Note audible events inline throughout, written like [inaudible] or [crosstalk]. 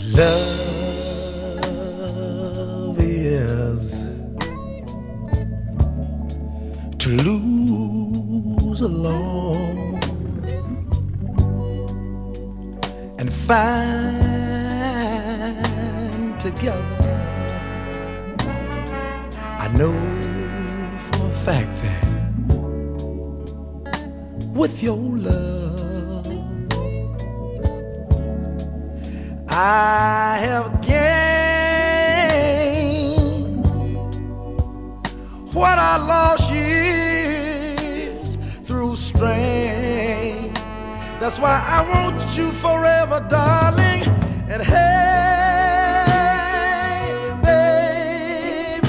Love is to lose alone and find together. I know for a fact that with your love, I have gained what I lost years through strain. That's why I want you forever, darling. And hey, baby,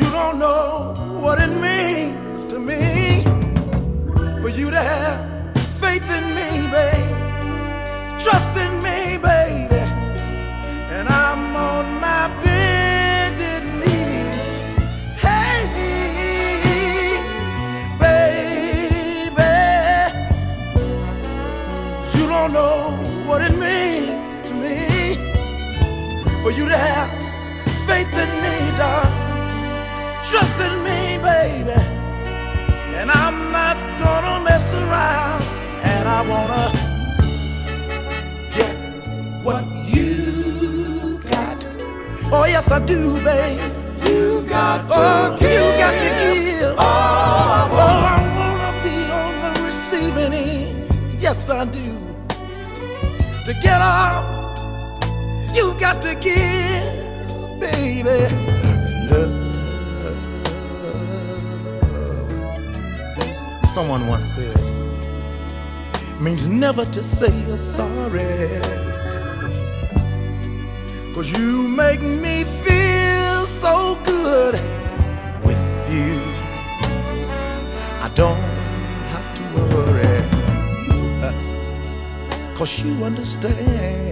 you don't know what it means to me for you to have faith in me, baby. For you to have faith in me, darling. Trust in me, baby. And I'm not gonna mess around. And I wanna get what you got. Oh, yes, I do, babe. You got to Oh, give. you got to give. Oh, I Oh, I wanna be on the receiving end. Yes, I do. To get you got to give, baby. Love. Someone once said, means never to say you're sorry. Cause you make me feel so good with you. I don't have to worry. Cause you understand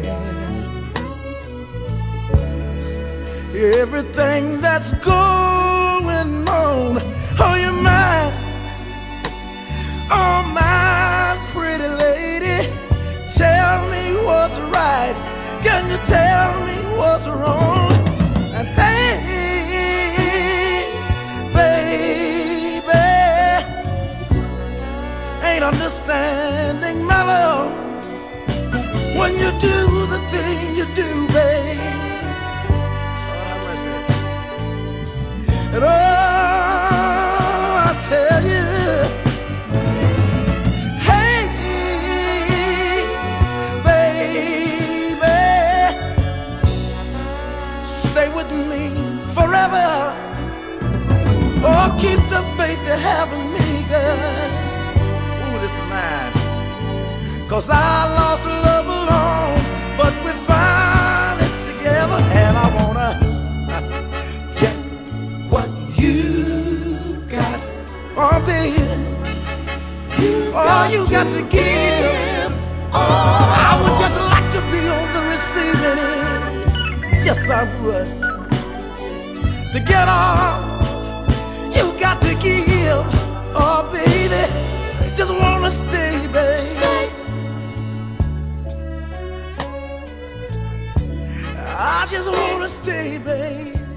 everything that's going on. Oh, you're mine. Oh, my pretty lady. Tell me what's right. Can you tell me what's wrong? And hey, baby, ain't understanding my love when you do the thing you do, stay with me forever. Oh, keep the faith you have in me, girl. Ooh, this is mine. Cause I lost love alone, but we found it together, and I wanna [laughs] get what you got. Oh, baby, oh, you got to give. Oh, I would just like to be on the receiving end. Yes, I would. To get all you got to give. Oh, baby, just wanna stay, baby. Stay. I just wanna stay, babe.